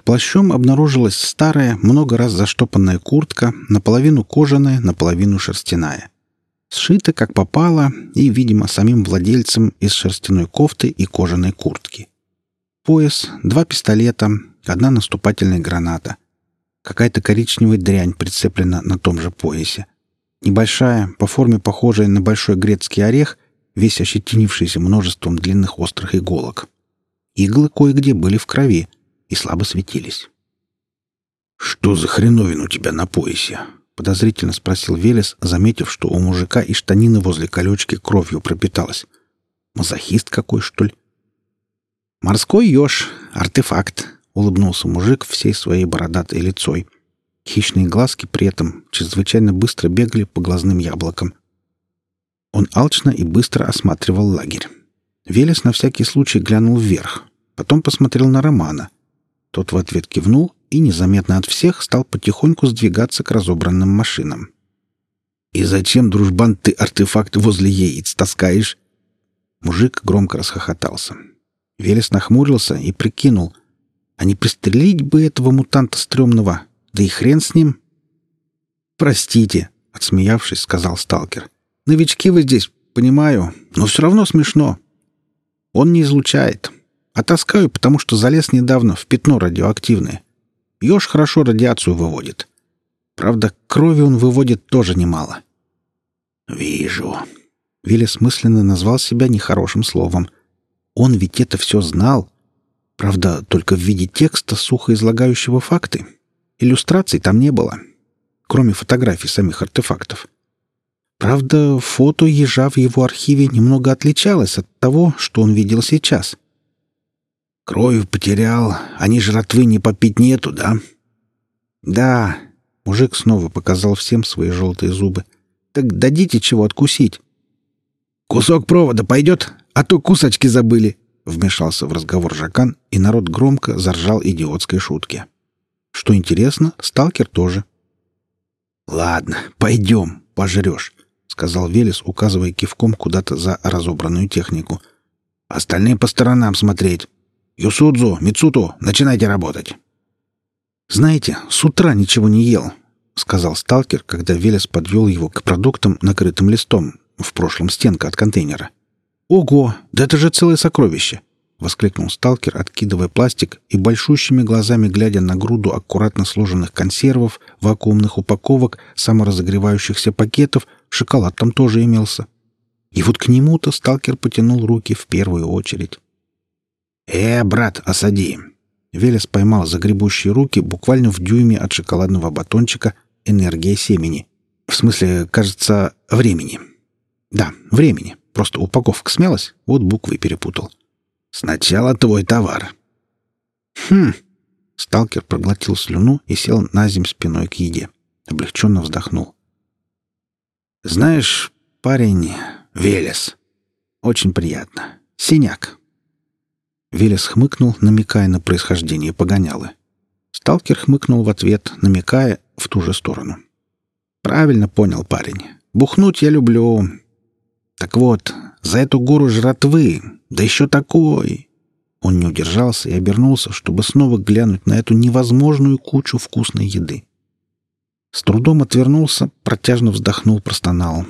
Под плащом обнаружилась старая, много раз заштопанная куртка, наполовину кожаная, наполовину шерстяная. Сшита как попало и, видимо, самим владельцем из шерстяной кофты и кожаной куртки. Пояс, два пистолета, одна наступательная граната. Какая-то коричневая дрянь прицеплена на том же поясе. Небольшая, по форме похожая на большой грецкий орех, весь ощетинившийся множеством длинных острых иголок. Иглы кое-где были в крови и слабо светились. «Что за хреновин у тебя на поясе?» — подозрительно спросил Велес, заметив, что у мужика и штанины возле колечки кровью пропиталась. «Мазохист какой, что ли?» «Морской еж, артефакт», — улыбнулся мужик всей своей бородатой лицой. Хищные глазки при этом чрезвычайно быстро бегали по глазным яблокам. Он алчно и быстро осматривал лагерь. Велес на всякий случай глянул вверх, потом посмотрел на Романа. Тот в ответ кивнул и незаметно от всех стал потихоньку сдвигаться к разобранным машинам. «И зачем, дружбан, ты артефакт возле яиц таскаешь?» Мужик громко расхохотался. Велес нахмурился и прикинул, а не пристрелить бы этого мутанта стрёмного, да и хрен с ним. «Простите», — отсмеявшись, сказал сталкер. «Новички вы здесь, понимаю, но все равно смешно. Он не излучает. А таскаю, потому что залез недавно в пятно радиоактивное. Ёж хорошо радиацию выводит. Правда, крови он выводит тоже немало». «Вижу». Велес мысленно назвал себя нехорошим словом. Он ведь это все знал. Правда, только в виде текста, сухо излагающего факты. Иллюстраций там не было, кроме фотографий самих артефактов. Правда, фото ежа в его архиве немного отличалось от того, что он видел сейчас. «Кровь потерял, а ни жратвы ни попить нету, да?» «Да», — мужик снова показал всем свои желтые зубы. «Так дадите чего откусить». «Кусок провода пойдет, а то кусочки забыли», Вмешался в разговор Жакан, и народ громко заржал идиотской шутки. Что интересно, сталкер тоже. «Ладно, пойдем, пожрешь», — сказал Велес, указывая кивком куда-то за разобранную технику. «Остальные по сторонам смотреть. Юсудзу, Мицуту, начинайте работать». «Знаете, с утра ничего не ел», — сказал сталкер, когда Велес подвел его к продуктам, накрытым листом, в прошлом стенка от контейнера. «Ого! Да это же целое сокровище!» — воскликнул сталкер, откидывая пластик и большущими глазами глядя на груду аккуратно сложенных консервов, вакуумных упаковок, саморазогревающихся пакетов, шоколад там тоже имелся. И вот к нему-то сталкер потянул руки в первую очередь. «Э, брат, осади!» Велес поймал загребущие руки буквально в дюйме от шоколадного батончика «Энергия семени». В смысле, кажется, времени. Да, времени. Просто упаковка смелась, вот буквы перепутал. «Сначала твой товар». «Хм». Сталкер проглотил слюну и сел на земь спиной к еде. Облегченно вздохнул. «Знаешь, парень, Велес. Очень приятно. Синяк». Велес хмыкнул, намекая на происхождение погонялы. Сталкер хмыкнул в ответ, намекая в ту же сторону. «Правильно понял парень. Бухнуть я люблю, так вот, за эту гору жратвы, да еще такой. Он не удержался и обернулся, чтобы снова глянуть на эту невозможную кучу вкусной еды. С трудом отвернулся, протяжно вздохнул, простонал.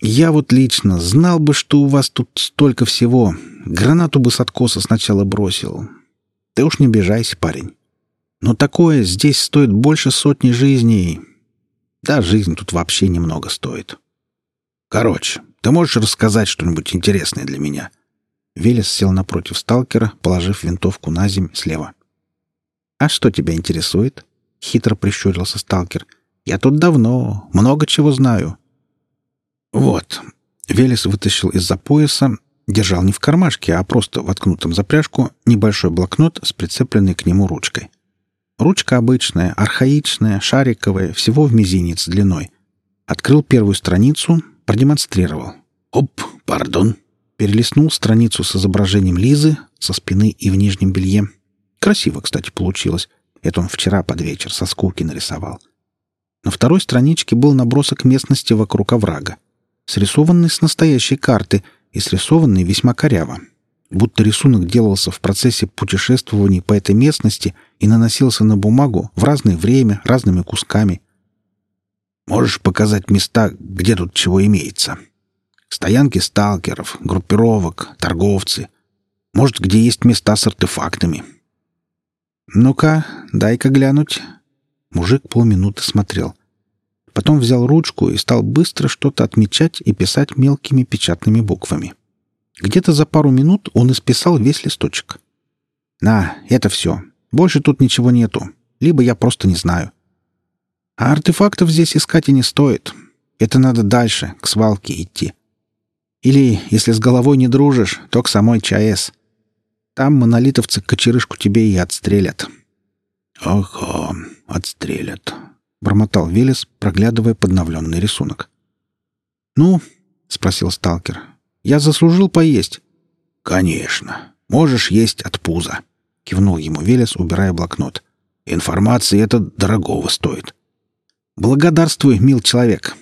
«Я вот лично знал бы, что у вас тут столько всего. Гранату бы с откоса сначала бросил. Ты уж не обижайся, парень. Но такое здесь стоит больше сотни жизней. Да, жизнь тут вообще немного стоит. Короче, ты можешь рассказать что-нибудь интересное для меня?» Велес сел напротив сталкера, положив винтовку на земь слева. «А что тебя интересует?» — хитро прищурился сталкер. «Я тут давно, много чего знаю». «Вот». Велес вытащил из-за пояса, держал не в кармашке, а просто воткнутом за пряжку, небольшой блокнот с прицепленной к нему ручкой. Ручка обычная, архаичная, шариковая, всего в мизинец длиной. Открыл первую страницу, продемонстрировал. «Оп, пардон!» Перелистнул страницу с изображением Лизы со спины и в нижнем белье. Красиво, кстати, получилось. Это он вчера под вечер со скуки нарисовал. На второй страничке был набросок местности вокруг оврага, срисованный с настоящей карты и срисованный весьма коряво. будто рисунок делался в процессе путешествований по этой местности и наносился на бумагу в разное время, разными кусками. «Можешь показать места, где тут чего имеется? Стоянки сталкеров, группировок, торговцы. Может, где есть места с артефактами?» «Ну-ка, дай-ка глянуть». Мужик полминуты смотрел. Потом взял ручку и стал быстро что-то отмечать и писать мелкими печатными буквами. Где-то за пару минут он исписал весь листочек. «На, это все. Больше тут ничего нету. Либо я просто не знаю. А артефактов здесь искать и не стоит. Это надо дальше, к свалке идти. Или, если с головой не дружишь, то к самой ЧАЭС. Там монолитовцы кочерышку тебе и отстрелят». «Ага, отстрелят», — бормотал Велес, проглядывая подновленный рисунок. «Ну?» — спросил сталкер. «Я заслужил поесть». «Конечно. Можешь есть от пуза», — кивнул ему Велес, убирая блокнот. «Информации это дорогого стоит». «Благодарствуй, мил человек».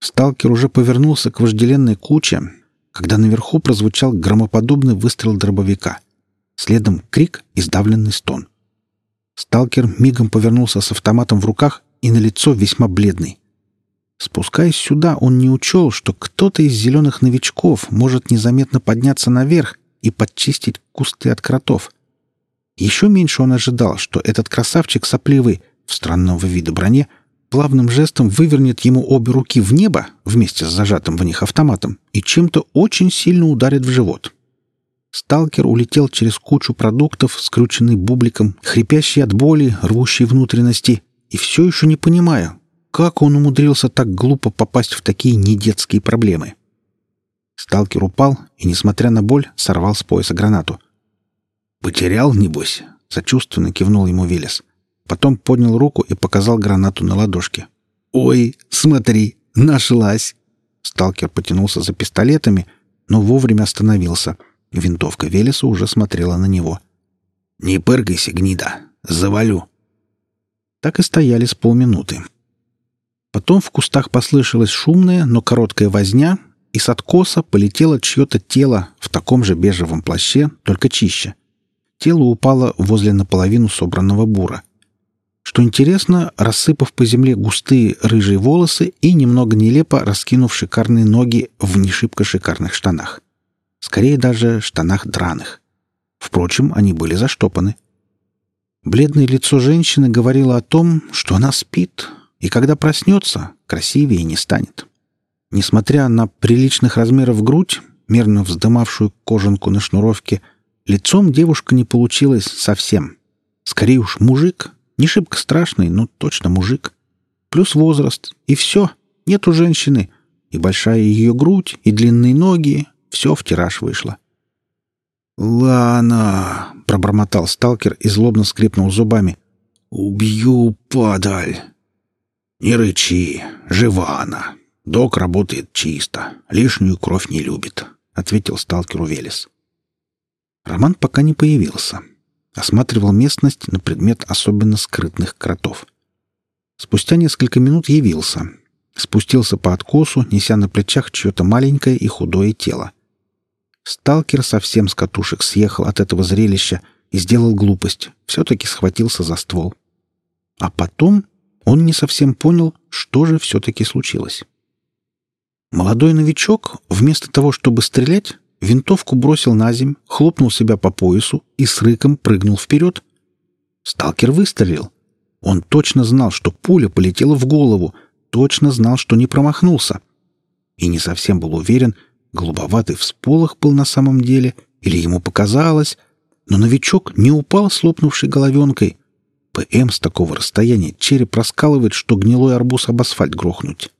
Сталкер уже повернулся к вожделенной куче, когда наверху прозвучал громоподобный выстрел дробовика. Следом крик и сдавленный стон. Сталкер мигом повернулся с автоматом в руках и на лицо весьма бледный. Спускаясь сюда, он не учел, что кто-то из зеленых новичков может незаметно подняться наверх и подчистить кусты от кротов. Еще меньше он ожидал, что этот красавчик сопливый, в странного вида броне, плавным жестом вывернет ему обе руки в небо вместе с зажатым в них автоматом и чем-то очень сильно ударит в живот. Сталкер улетел через кучу продуктов, скрученный бубликом, хрипящий от боли, рвущий внутренности, и все еще не понимая, как он умудрился так глупо попасть в такие недетские проблемы. Сталкер упал и, несмотря на боль, сорвал с пояса гранату. «Потерял, небось?» — сочувственно кивнул ему Велес. Потом поднял руку и показал гранату на ладошке. «Ой, смотри, нашлась!» Сталкер потянулся за пистолетами, но вовремя остановился — Винтовка Велеса уже смотрела на него. «Не пыргайся, гнида! Завалю!» Так и стояли с полминуты. Потом в кустах послышалась шумная, но короткая возня, и с откоса полетело чье-то тело в таком же бежевом плаще, только чище. Тело упало возле наполовину собранного бура. Что интересно, рассыпав по земле густые рыжие волосы и немного нелепо раскинув шикарные ноги в не шибко шикарных штанах скорее даже штанах драных. Впрочем, они были заштопаны. Бледное лицо женщины говорило о том, что она спит, и когда проснется, красивее не станет. Несмотря на приличных размеров грудь, мерно вздымавшую кожанку на шнуровке, лицом девушка не получилась совсем. Скорее уж мужик, не шибко страшный, но точно мужик. Плюс возраст, и все, нет у женщины, и большая ее грудь, и длинные ноги, все в тираж вышло. «Лана!» — пробормотал сталкер и злобно скрипнул зубами. «Убью, падаль!» «Не рычи, жива она. Док работает чисто, лишнюю кровь не любит», — ответил сталкеру Велес. Роман пока не появился. Осматривал местность на предмет особенно скрытных кротов. Спустя несколько минут явился. Спустился по откосу, неся на плечах чье-то маленькое и худое тело. Сталкер совсем с катушек съехал от этого зрелища и сделал глупость. Все-таки схватился за ствол. А потом он не совсем понял, что же все-таки случилось. Молодой новичок, вместо того, чтобы стрелять, винтовку бросил на земь, хлопнул себя по поясу и с рыком прыгнул вперед. Сталкер выстрелил. Он точно знал, что пуля полетела в голову, точно знал, что не промахнулся. И не совсем был уверен, Голубоватый всполох был на самом деле, или ему показалось, но новичок не упал с лопнувшей головенкой. ПМ с такого расстояния череп раскалывает, что гнилой арбуз об асфальт грохнуть.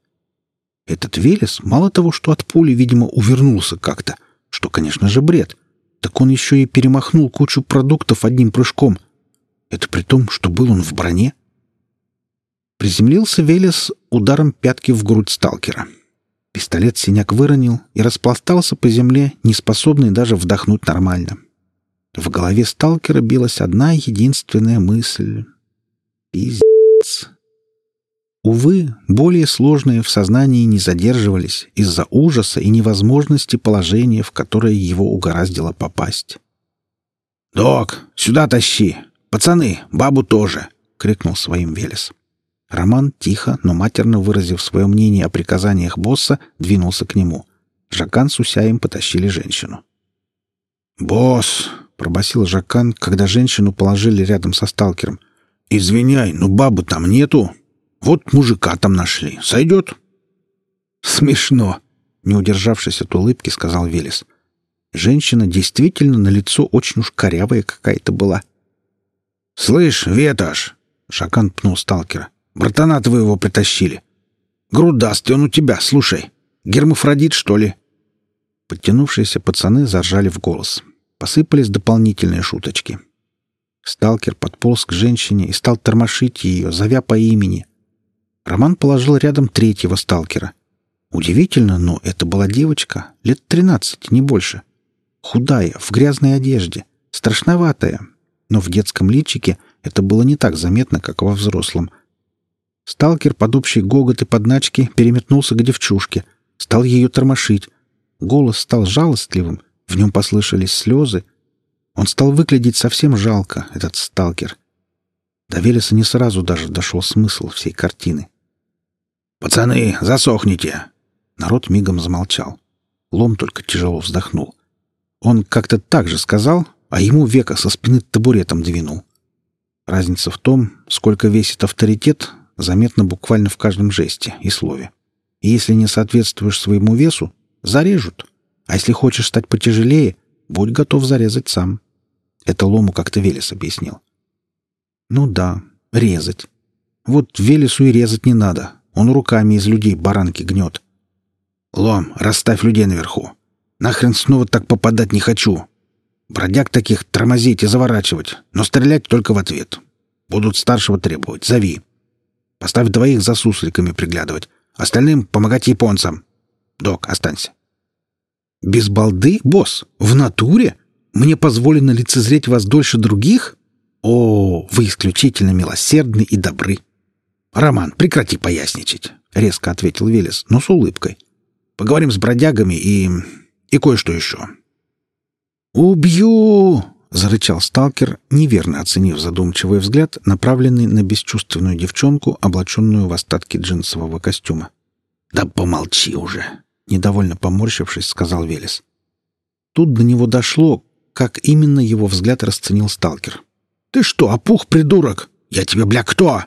Этот Велес мало того, что от пули, видимо, увернулся как-то, что, конечно же, бред, так он еще и перемахнул кучу продуктов одним прыжком. Это при том, что был он в броне. Приземлился Велес ударом пятки в грудь сталкера. — Пистолет синяк выронил и распластался по земле, не способный даже вдохнуть нормально. В голове сталкера билась одна единственная мысль. Пиздец. Увы, более сложные в сознании не задерживались из-за ужаса и невозможности положения, в которое его угораздило попасть. «Док, сюда тащи! Пацаны, бабу тоже!» — крикнул своим Велес. Роман, тихо, но матерно выразив свое мнение о приказаниях босса, двинулся к нему. Жакан с Усяем потащили женщину. «Босс!» — пробасил Жакан, когда женщину положили рядом со сталкером. «Извиняй, но бабы там нету. Вот мужика там нашли. Сойдет?» «Смешно!» — не удержавшись от улыбки, сказал Велес. Женщина действительно на лицо очень уж корявая какая-то была. «Слышь, Веташ!» — Жакан пнул сталкера. «Братана твоего притащили. Грудастый он у тебя, слушай. Гермафродит, что ли?» Подтянувшиеся пацаны заржали в голос. Посыпались дополнительные шуточки. Сталкер подполз к женщине и стал тормошить ее, зовя по имени. Роман положил рядом третьего сталкера. Удивительно, но это была девочка, лет тринадцать, не больше. Худая, в грязной одежде, страшноватая, но в детском личике это было не так заметно, как во взрослом. Сталкер под общий гогот и подначки переметнулся к девчушке, стал ее тормошить. Голос стал жалостливым, в нем послышались слезы. Он стал выглядеть совсем жалко, этот сталкер. До Велеса не сразу даже дошел смысл всей картины. «Пацаны, засохните!» Народ мигом замолчал. Лом только тяжело вздохнул. Он как-то так же сказал, а ему века со спины табуретом двинул. Разница в том, сколько весит авторитет, заметно буквально в каждом жесте и слове. И если не соответствуешь своему весу, зарежут. А если хочешь стать потяжелее, будь готов зарезать сам. Это Лому как-то Велес объяснил. Ну да, резать. Вот Велесу и резать не надо. Он руками из людей баранки гнет. Лом, расставь людей наверху. Нахрен снова так попадать не хочу. Бродяг таких тормозить и заворачивать, но стрелять только в ответ. Будут старшего требовать. Зови. Поставь двоих за сусликами приглядывать. Остальным помогать японцам. Док, останься. Без балды, босс? В натуре? Мне позволено лицезреть вас дольше других? О, вы исключительно милосердны и добры. Роман, прекрати поясничать, резко ответил Велес, но с улыбкой. Поговорим с бродягами и... и кое-что еще. «Убью!» — зарычал сталкер, неверно оценив задумчивый взгляд, направленный на бесчувственную девчонку, облаченную в остатки джинсового костюма. «Да помолчи уже!» Недовольно поморщившись, сказал Велес. Тут до него дошло, как именно его взгляд расценил сталкер. «Ты что, опух, придурок? Я тебе, бля, кто?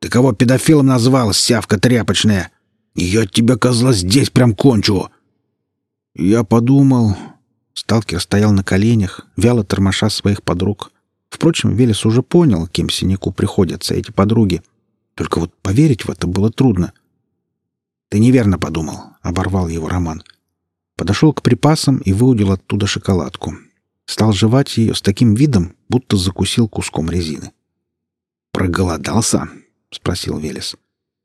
Ты кого педофилом назвал, сявка тряпочная? Я тебя, козла, здесь прям кончу!» Я подумал... Сталкер стоял на коленях, вяло тормоша своих подруг. Впрочем, Велес уже понял, кем синяку приходятся эти подруги. Только вот поверить в это было трудно. «Ты неверно подумал», — оборвал его Роман. Подошел к припасам и выудил оттуда шоколадку. Стал жевать ее с таким видом, будто закусил куском резины. «Проголодался?» — спросил Велес.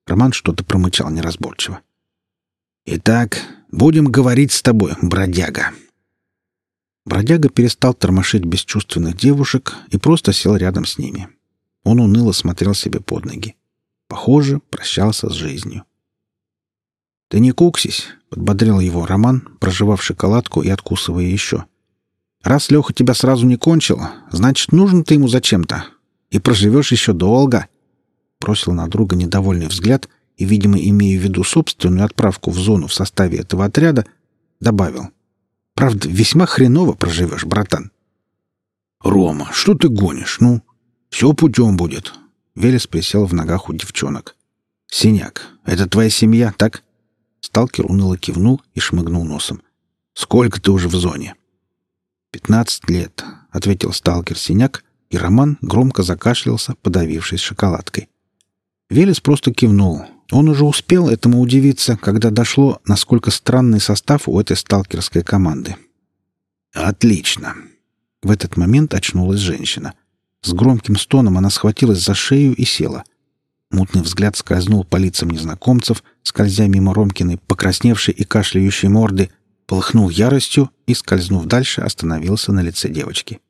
Роман что-то промычал неразборчиво. «Итак, будем говорить с тобой, бродяга». Бродяга перестал тормошить бесчувственных девушек и просто сел рядом с ними. Он уныло смотрел себе под ноги. Похоже, прощался с жизнью. «Ты не куксись», — подбодрил его Роман, проживав шоколадку и откусывая еще. «Раз Леха тебя сразу не кончил, значит, нужен ты ему зачем-то. И проживешь еще долго». Бросил на друга недовольный взгляд и, видимо, имея в виду собственную отправку в зону в составе этого отряда, добавил. «Правда, весьма хреново проживешь, братан». «Рома, что ты гонишь? Ну, все путем будет». Велес присел в ногах у девчонок. «Синяк, это твоя семья, так?» Сталкер уныло кивнул и шмыгнул носом. «Сколько ты уже в зоне?» «Пятнадцать лет», — ответил сталкер-синяк, и Роман громко закашлялся, подавившись шоколадкой. Велес просто кивнул. Он уже успел этому удивиться, когда дошло, насколько странный состав у этой сталкерской команды. «Отлично!» В этот момент очнулась женщина. С громким стоном она схватилась за шею и села — Мутный взгляд скользнул по лицам незнакомцев, скользя мимо Ромкиной, покрасневшей и кашляющей морды, полыхнул яростью и, скользнув дальше, остановился на лице девочки.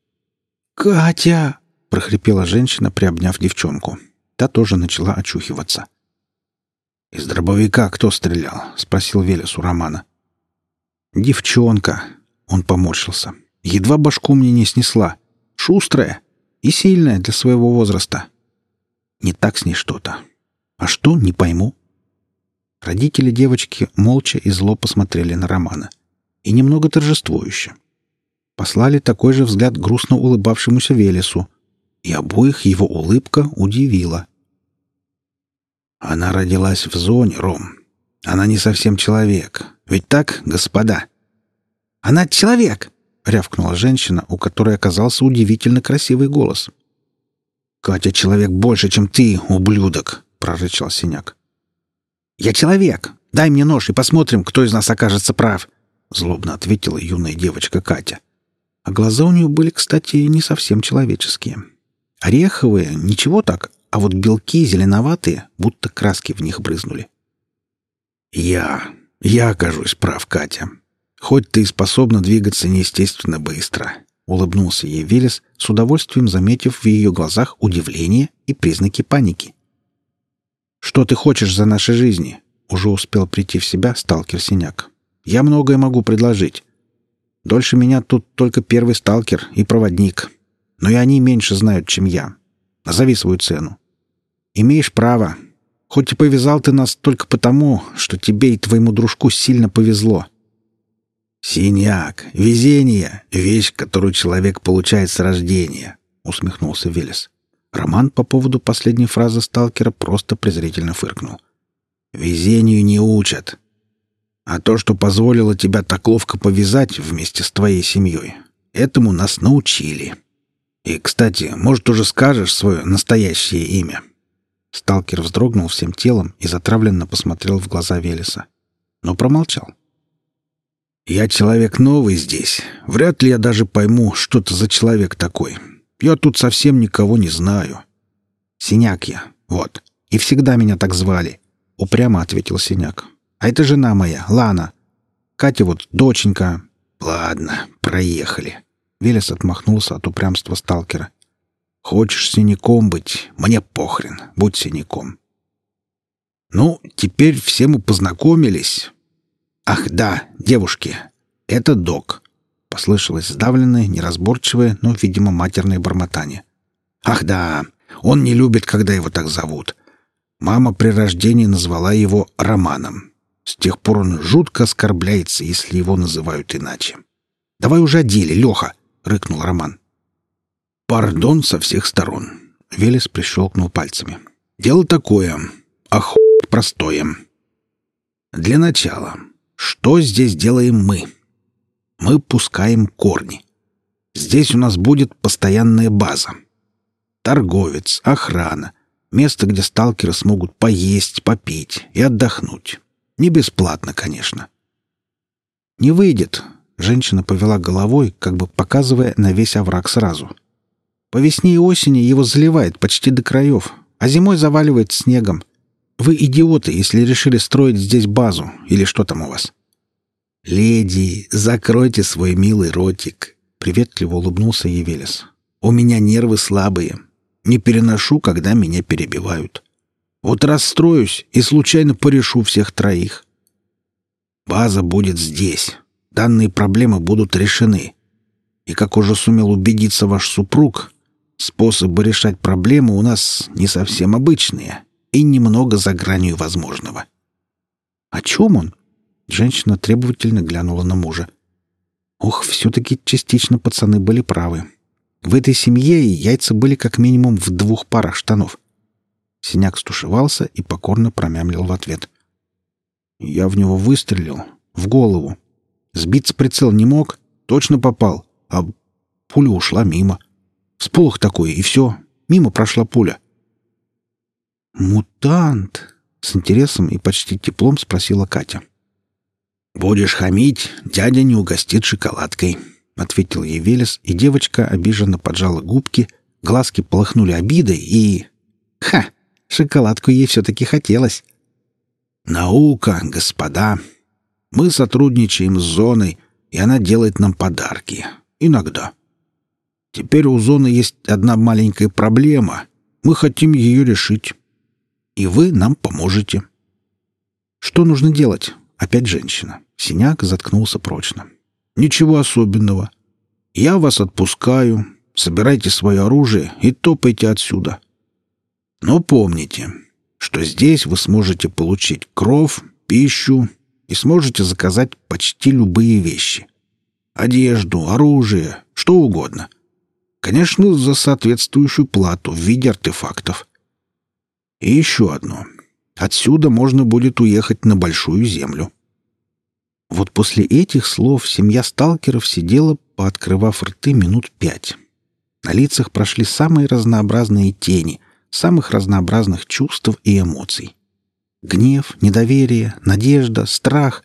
«Катя!» — прохрипела женщина, приобняв девчонку. Та тоже начала очухиваться. «Из дробовика кто стрелял?» — спросил Велес у Романа. «Девчонка!» — он поморщился. «Едва башку мне не снесла. Шустрая и сильная для своего возраста. Не так с ней что-то. А что, не пойму». Родители девочки молча и зло посмотрели на Романа. И немного торжествующе. Послали такой же взгляд грустно улыбавшемуся Велесу. И обоих его улыбка удивила. «Она родилась в зоне, Ром. Она не совсем человек. Ведь так, господа?» «Она человек!» — рявкнула женщина, у которой оказался удивительно красивый голос. «Катя человек больше, чем ты, ублюдок!» — прорычал Синяк. «Я человек! Дай мне нож и посмотрим, кто из нас окажется прав!» — злобно ответила юная девочка Катя. А глаза у нее были, кстати, не совсем человеческие. Ореховые, ничего так, а вот белки зеленоватые, будто краски в них брызнули. «Я... я окажусь прав, Катя. Хоть ты и способна двигаться неестественно быстро», — улыбнулся ей Велес, с удовольствием заметив в ее глазах удивление и признаки паники. «Что ты хочешь за наши жизни?» Уже успел прийти в себя сталкер-синяк. «Я многое могу предложить. Дольше меня тут только первый сталкер и проводник. Но и они меньше знают, чем я. Назови свою цену. Имеешь право. Хоть и повязал ты нас только потому, что тебе и твоему дружку сильно повезло». «Синяк, везение — вещь, которую человек получает с рождения», — усмехнулся Велес. Роман по поводу последней фразы сталкера просто презрительно фыркнул. «Везению не учат. А то, что позволило тебя так ловко повязать вместе с твоей семьей, этому нас научили. И, кстати, может, уже скажешь свое настоящее имя?» Сталкер вздрогнул всем телом и затравленно посмотрел в глаза Велеса, но промолчал. «Я человек новый здесь. Вряд ли я даже пойму, что это за человек такой. Я тут совсем никого не знаю. Синяк я, вот. И всегда меня так звали, — упрямо ответил Синяк. А это жена моя, Лана. Катя вот доченька. Ладно, проехали. Велес отмахнулся от упрямства сталкера. Хочешь синяком быть? Мне похрен. Будь синяком. Ну, теперь все мы познакомились. Ах да, девушки, это док. Послышалось сдавленное, неразборчивое, но, видимо, матерное бормотание. «Ах да, он не любит, когда его так зовут. Мама при рождении назвала его Романом. С тех пор он жутко оскорбляется, если его называют иначе. «Давай уже о деле, Леха!» — рыкнул Роман. «Пардон со всех сторон!» — Велес прищелкнул пальцами. «Дело такое, охуеть простое. Для начала, что здесь делаем мы?» мы пускаем корни. Здесь у нас будет постоянная база. Торговец, охрана, место, где сталкеры смогут поесть, попить и отдохнуть. Не бесплатно, конечно. «Не выйдет», — женщина повела головой, как бы показывая на весь овраг сразу. «По весне и осени его заливает почти до краев, а зимой заваливает снегом. Вы идиоты, если решили строить здесь базу, или что там у вас?» «Леди, закройте свой милый ротик», — приветливо улыбнулся Евелис. «У меня нервы слабые. Не переношу, когда меня перебивают. Вот расстроюсь и случайно порешу всех троих. База будет здесь. Данные проблемы будут решены. И, как уже сумел убедиться ваш супруг, способы решать проблемы у нас не совсем обычные и немного за гранью возможного». «О чем он?» Женщина требовательно глянула на мужа. Ох, все-таки частично пацаны были правы. В этой семье яйца были как минимум в двух парах штанов. Синяк стушевался и покорно промямлил в ответ. Я в него выстрелил. В голову. Сбиться прицел не мог. Точно попал. А пуля ушла мимо. Всполох такой, и все. Мимо прошла пуля. «Мутант!» — с интересом и почти теплом спросила Катя. — «Будешь хамить, дядя не угостит шоколадкой», — ответил ей Велес, и девочка обиженно поджала губки, глазки полыхнули обидой и... Ха! Шоколадку ей все-таки хотелось. «Наука, господа. Мы сотрудничаем с зоной, и она делает нам подарки. Иногда. Теперь у зоны есть одна маленькая проблема. Мы хотим ее решить. И вы нам поможете». Что нужно делать? Опять женщина. Синяк заткнулся прочно. Ничего особенного. Я вас отпускаю. Собирайте свое оружие и топайте отсюда. Но помните, что здесь вы сможете получить кров, пищу и сможете заказать почти любые вещи. Одежду, оружие, что угодно. Конечно, за соответствующую плату в виде артефактов. И еще одно. Отсюда можно будет уехать на Большую Землю. Вот после этих слов семья сталкеров сидела, пооткрывав рты минут пять. На лицах прошли самые разнообразные тени, самых разнообразных чувств и эмоций. Гнев, недоверие, надежда, страх.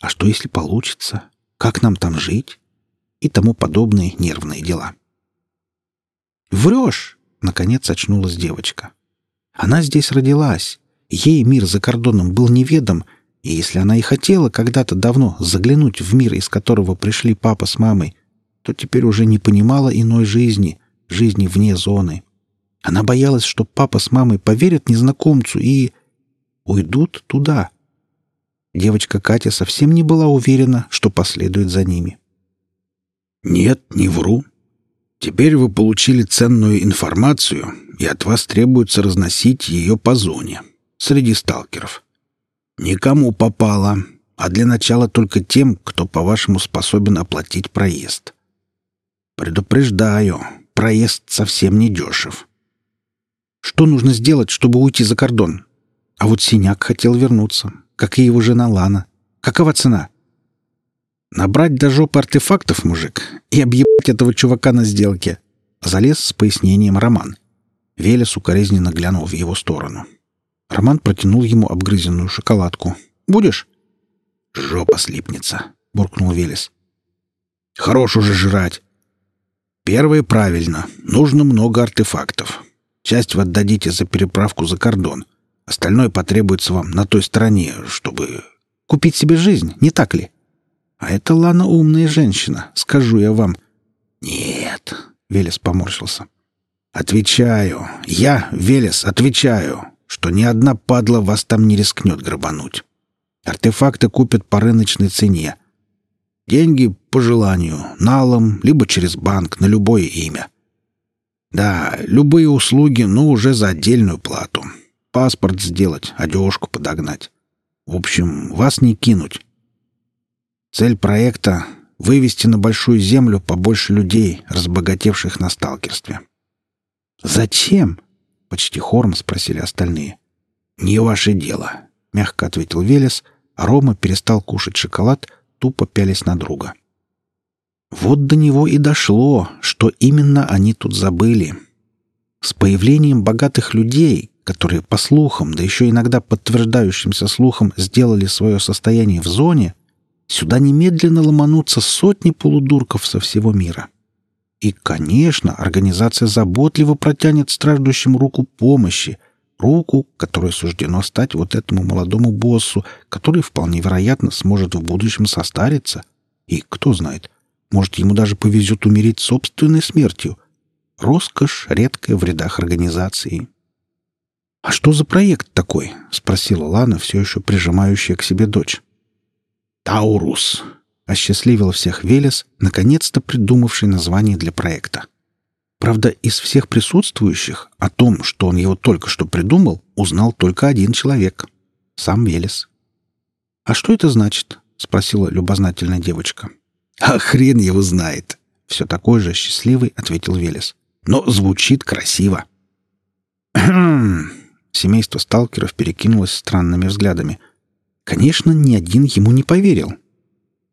А что, если получится? Как нам там жить? И тому подобные нервные дела. «Врешь!» — наконец очнулась девочка. Она здесь родилась. Ей мир за кордоном был неведом, и если она и хотела когда-то давно заглянуть в мир, из которого пришли папа с мамой, то теперь уже не понимала иной жизни, жизни вне зоны. Она боялась, что папа с мамой поверят незнакомцу и уйдут туда. Девочка Катя совсем не была уверена, что последует за ними. «Нет, не вру. Теперь вы получили ценную информацию, и от вас требуется разносить ее по зоне, среди сталкеров. Никому попало, а для начала только тем, кто, по-вашему, способен оплатить проезд. Предупреждаю, проезд совсем не дешев. Что нужно сделать, чтобы уйти за кордон? А вот Синяк хотел вернуться, как и его жена Лана. Какова цена? Набрать до жопы артефактов, мужик, и объебать этого чувака на сделке. Залез с пояснением Роман. Велес укоризненно глянул в его сторону. Роман протянул ему обгрызенную шоколадку. «Будешь?» «Жопа слипнется», — буркнул Велес. «Хорош уже жрать. Первое правильно. Нужно много артефактов. Часть вы отдадите за переправку за кордон. Остальное потребуется вам на той стороне, чтобы... Купить себе жизнь, не так ли? А это Лана умная женщина, скажу я вам. Нет, Велес поморщился. Отвечаю. Я, Велес, отвечаю, что ни одна падла вас там не рискнет грабануть. Артефакты купят по рыночной цене. Деньги по желанию, налом, либо через банк на любое имя. Да, любые услуги, но уже за отдельную плату. Паспорт сделать, одежку подогнать. В общем, вас не кинуть. Цель проекта — вывести на большую землю побольше людей, разбогатевших на сталкерстве. «Зачем?» — почти хором спросили остальные. «Не ваше дело», — мягко ответил Велес, а Рома перестал кушать шоколад, тупо пялись на друга. — вот до него и дошло, что именно они тут забыли. С появлением богатых людей, которые, по слухам, да еще иногда подтверждающимся слухам, сделали свое состояние в зоне, сюда немедленно ломанутся сотни полудурков со всего мира. И, конечно, организация заботливо протянет страждущим руку помощи, руку, которой суждено стать вот этому молодому боссу, который вполне вероятно сможет в будущем состариться. И, кто знает, может, ему даже повезет умереть собственной смертью. Роскошь редкая в рядах организации. «А что за проект такой?» — спросила Лана, все еще прижимающая к себе дочь. «Таурус», — осчастливил всех Велес, наконец-то придумавший название для проекта. Правда, из всех присутствующих о том, что он его только что придумал, узнал только один человек — сам Велес. «А что это значит?» — спросила любознательная девочка. «А хрен его знает!» — все такой же счастливый ответил Велес. «Но звучит красиво». Семейство сталкеров перекинулось странными взглядами. Конечно, ни один ему не поверил.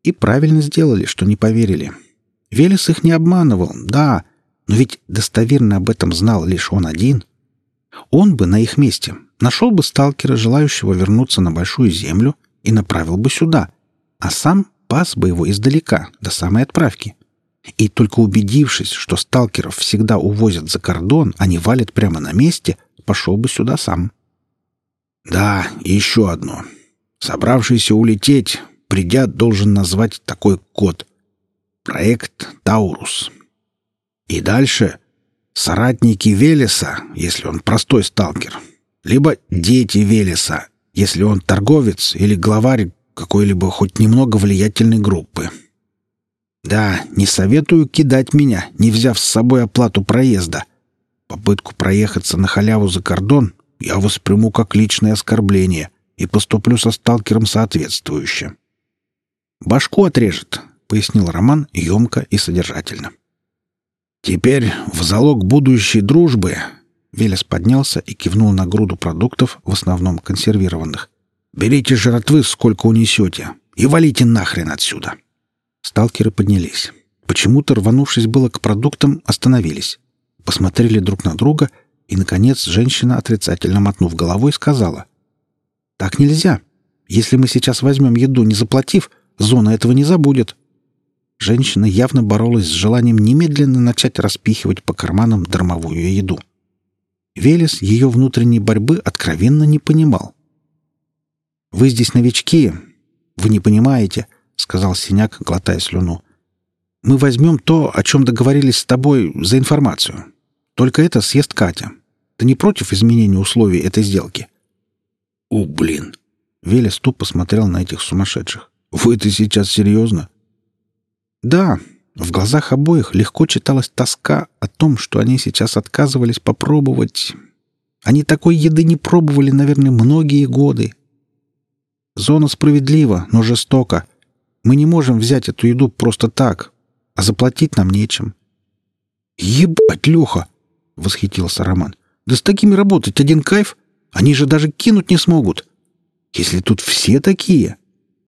И правильно сделали, что не поверили. Велес их не обманывал, да, но ведь достоверно об этом знал лишь он один. Он бы на их месте нашел бы сталкера, желающего вернуться на Большую Землю, и направил бы сюда, а сам пас бы его издалека, до самой отправки. И только убедившись, что сталкеров всегда увозят за кордон, а не валят прямо на месте, пошел бы сюда сам. Да, и еще одно. Собравшийся улететь, придя, должен назвать такой код. Проект «Таурус». И дальше соратники Велеса, если он простой сталкер, либо дети Велеса, если он торговец или главарь какой-либо хоть немного влиятельной группы. Да, не советую кидать меня, не взяв с собой оплату проезда. Попытку проехаться на халяву за кордон я восприму как личное оскорбление и поступлю со сталкером соответствующе. «Башку отрежет», — пояснил Роман емко и содержательно. «Теперь в залог будущей дружбы...» Велес поднялся и кивнул на груду продуктов, в основном консервированных. «Берите жратвы, сколько унесете, и валите нахрен отсюда!» Сталкеры поднялись. Почему-то, рванувшись было к продуктам, остановились. Посмотрели друг на друга, и, наконец, женщина, отрицательно мотнув головой, сказала. «Так нельзя. Если мы сейчас возьмем еду, не заплатив, зона этого не забудет». Женщина явно боролась с желанием немедленно начать распихивать по карманам дармовую еду. Велес ее внутренней борьбы откровенно не понимал. «Вы здесь новички. Вы не понимаете», — сказал Синяк, глотая слюну. «Мы возьмем то, о чем договорились с тобой, за информацию. Только это съест Катя. Ты не против изменения условий этой сделки?» «У, блин!» Велес тупо смотрел на этих сумасшедших. «Вы это сейчас серьезно?» Да, в глазах обоих легко читалась тоска о том, что они сейчас отказывались попробовать. Они такой еды не пробовали, наверное, многие годы. Зона справедлива, но жестока. Мы не можем взять эту еду просто так, а заплатить нам нечем. «Ебать, Леха!» — восхитился Роман. «Да с такими работать один кайф! Они же даже кинуть не смогут! Если тут все такие,